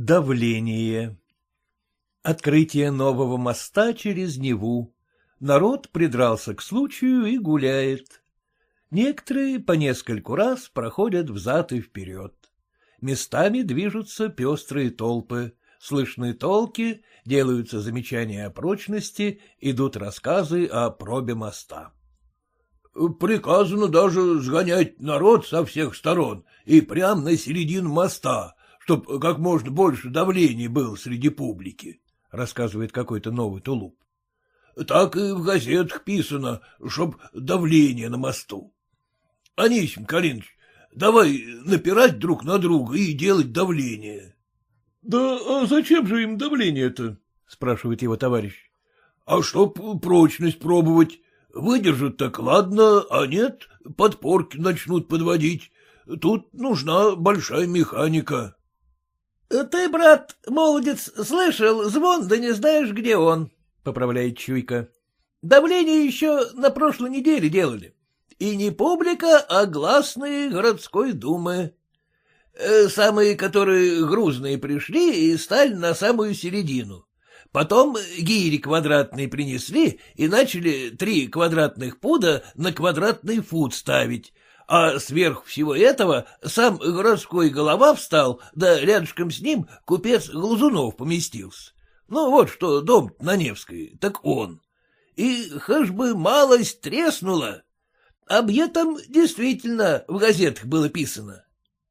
Давление Открытие нового моста через Неву. Народ придрался к случаю и гуляет. Некоторые по нескольку раз проходят взад и вперед. Местами движутся пестрые толпы, слышны толки, делаются замечания о прочности, идут рассказы о пробе моста. Приказано даже сгонять народ со всех сторон и прямо на середину моста, чтоб как можно больше давления было среди публики, — рассказывает какой-то новый тулуп. Так и в газетах писано, чтоб давление на мосту. Анисим Калинович, давай напирать друг на друга и делать давление. — Да а зачем же им давление-то? — спрашивает его товарищ. — А чтоб прочность пробовать. Выдержат так ладно, а нет, подпорки начнут подводить. Тут нужна большая механика. — Ты, брат, молодец, слышал звон, да не знаешь, где он, — поправляет Чуйка. — Давление еще на прошлой неделе делали. И не публика, а гласные городской думы. Э, самые, которые грузные пришли и стали на самую середину. Потом гири квадратные принесли и начали три квадратных пуда на квадратный фут ставить, а сверх всего этого сам городской голова встал, да рядышком с ним купец Глазунов поместился. Ну, вот что дом на Невской, так он. И хоть бы малость треснула. Об этом действительно в газетах было писано.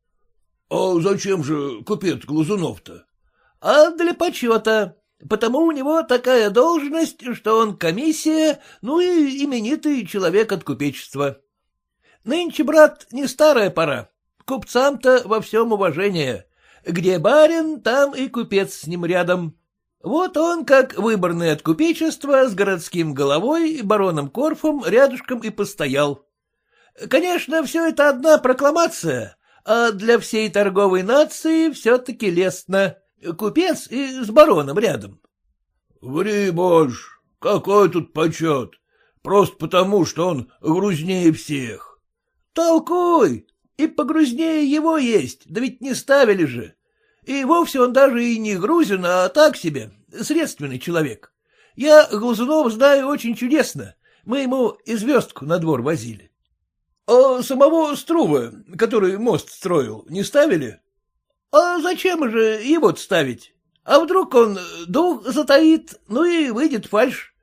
— А зачем же купец Глазунов-то? — А для почета. Потому у него такая должность, что он комиссия, ну и именитый человек от купечества. Нынче, брат, не старая пора. Купцам-то во всем уважение. Где барин, там и купец с ним рядом. Вот он, как выборный от купечества, с городским головой, бароном Корфом, рядышком и постоял. Конечно, все это одна прокламация, а для всей торговой нации все-таки лестно. Купец и с бароном рядом. — Ври больше, какой тут почет? Просто потому, что он грузнее всех. — Толкуй! И погрузнее его есть, да ведь не ставили же. И вовсе он даже и не грузин, а так себе, средственный человек. Я Глазунов знаю очень чудесно. Мы ему и звездку на двор возили. — А самого Струва, который мост строил, не ставили? — А зачем же его ставить? А вдруг он дух затаит, ну и выйдет фальш.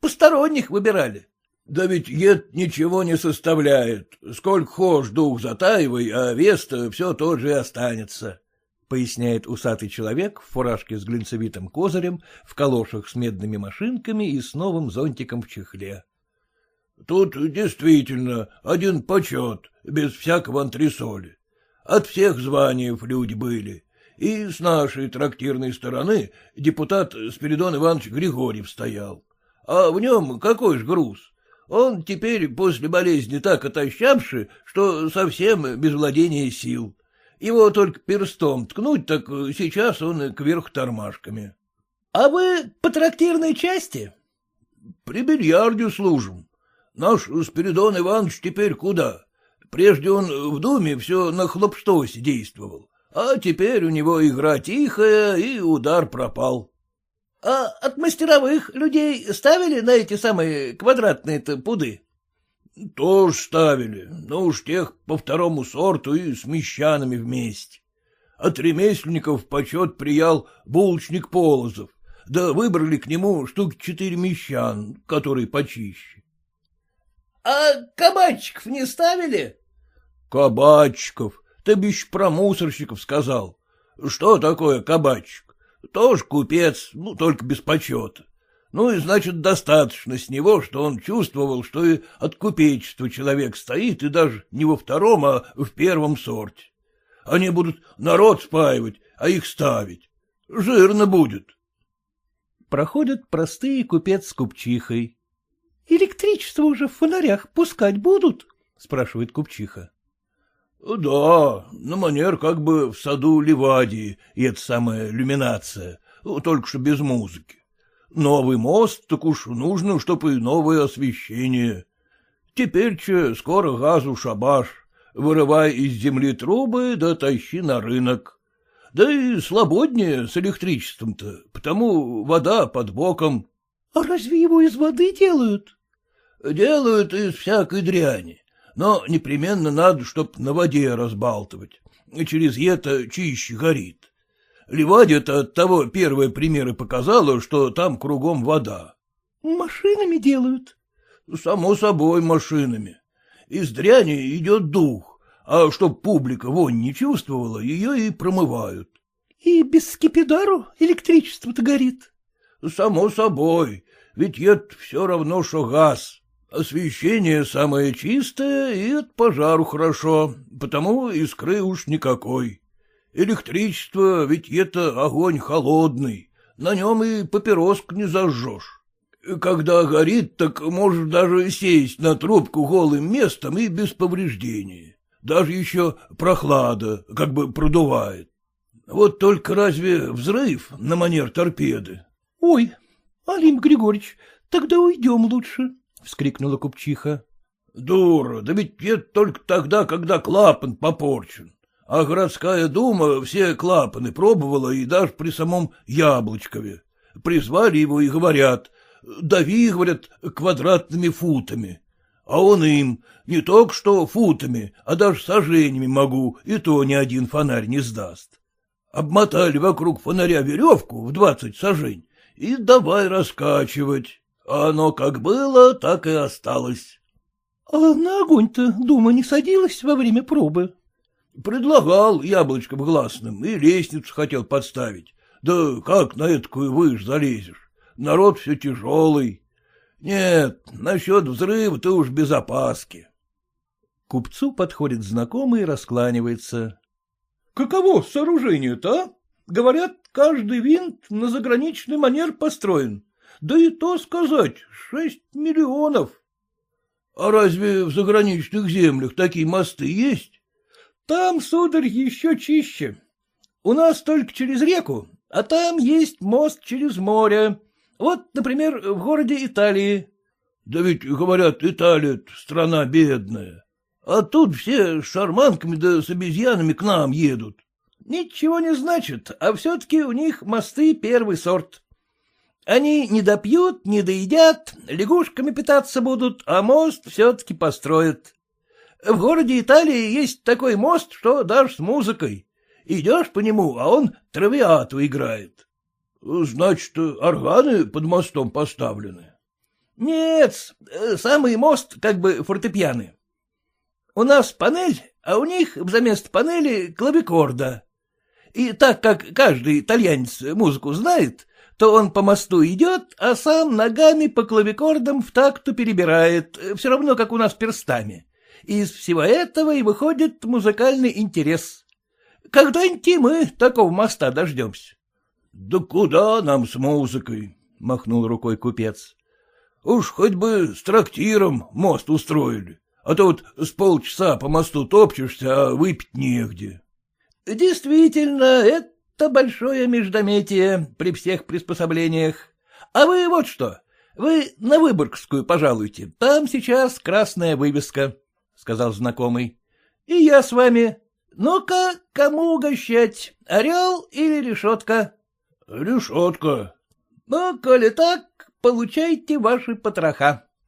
Посторонних выбирали. — Да ведь ед ничего не составляет. Сколько хошь дух затаивай, а веста все тоже и останется, — поясняет усатый человек в фуражке с глинцевитым козырем, в калошах с медными машинками и с новым зонтиком в чехле. — Тут действительно один почет, без всякого антресоли. От всех званий люди были. И с нашей трактирной стороны депутат Спиридон Иванович Григорьев стоял. А в нем какой ж груз? Он теперь после болезни так отощавший, что совсем без владения сил. Его только перстом ткнуть, так сейчас он кверху тормашками. — А вы по трактирной части? — При бильярде служим. Наш Спиридон Иванович теперь куда? Прежде он в думе все на хлопштосе действовал, а теперь у него игра тихая, и удар пропал. — А от мастеровых людей ставили на эти самые квадратные-то пуды? — Тоже ставили, но уж тех по второму сорту и с мещанами вместе. От ремесленников почет приял булочник Полозов, да выбрали к нему штук четыре мещан, которые почище. — А кабачиков не ставили? Кабачиков. Ты еще про мусорщиков сказал. Что такое кабачик? Тоже купец, ну, только без почета. Ну и, значит, достаточно с него, что он чувствовал, что и от купечества человек стоит, и даже не во втором, а в первом сорте. Они будут народ спаивать, а их ставить. Жирно будет. Проходят простые купец с купчихой. — Электричество уже в фонарях пускать будут? — спрашивает купчиха. — Да, на манер как бы в саду Ливадии, и это самая иллюминация, только что без музыки. Новый мост, так уж нужно, чтобы и новое освещение. Теперь че скоро газу шабаш, вырывай из земли трубы да тащи на рынок. Да и слободнее с электричеством-то, потому вода под боком. — А разве его из воды делают? — Делают из всякой дряни, но непременно надо, чтоб на воде разбалтывать. Через это чище горит. Ливадия-то от того первые примеры показала, что там кругом вода. — Машинами делают? — Само собой машинами. Из дряни идет дух, а чтоб публика вонь не чувствовала, ее и промывают. — И без скипидару электричество-то горит? — Само собой, ведь это все равно, что газ. Освещение самое чистое, и от пожару хорошо, потому искры уж никакой. Электричество, ведь это огонь холодный, на нем и папироск не зажжешь. Когда горит, так можешь даже сесть на трубку голым местом и без повреждений. Даже еще прохлада, как бы продувает. Вот только разве взрыв на манер торпеды? — Ой, Алим Григорьевич, тогда уйдем лучше, — вскрикнула купчиха. — Дура, да ведь это только тогда, когда клапан попорчен. А городская дума все клапаны пробовала и даже при самом Яблочкове. Призвали его и говорят, дави, говорят, квадратными футами. А он им не только что футами, а даже сажениями могу, и то ни один фонарь не сдаст. Обмотали вокруг фонаря веревку в двадцать сажень и давай раскачивать. Оно как было, так и осталось. — А на огонь-то дума не садилась во время пробы? — Предлагал яблочком гласным и лестницу хотел подставить. Да как на эткую выш залезешь? народ все тяжелый. Нет, насчет взрыва ты уж без опаски. Купцу подходит знакомый и раскланивается. — Каково сооружение-то, а? Говорят, каждый винт на заграничный манер построен. Да и то сказать, шесть миллионов. — А разве в заграничных землях такие мосты есть? — Там, сударь, еще чище. У нас только через реку, а там есть мост через море. Вот, например, в городе Италии. — Да ведь, говорят, Италия — страна бедная. А тут все с шарманками да с обезьянами к нам едут. — Ничего не значит, а все-таки у них мосты первый сорт. Они не допьют, не доедят, лягушками питаться будут, а мост все-таки построят. В городе Италии есть такой мост, что даже с музыкой. Идешь по нему, а он травиату играет. — Значит, органы под мостом поставлены? — Нет, самый мост как бы фортепианы. У нас панель, а у них взаместо панели клавикорда. И так как каждый итальянец музыку знает, то он по мосту идет, а сам ногами по клавикордам в такту перебирает, все равно как у нас перстами. Из всего этого и выходит музыкальный интерес. Когда-нибудь мы такого моста дождемся. — Да куда нам с музыкой? — махнул рукой купец. — Уж хоть бы с трактиром мост устроили, а то вот с полчаса по мосту топчешься, а выпить негде. — Действительно, это большое междометие при всех приспособлениях. А вы вот что, вы на Выборгскую пожалуйте, там сейчас красная вывеска, — сказал знакомый. — И я с вами. Ну-ка, кому угощать, орел или решетка? — Решетка. — Ну, коли так, получайте ваши потроха.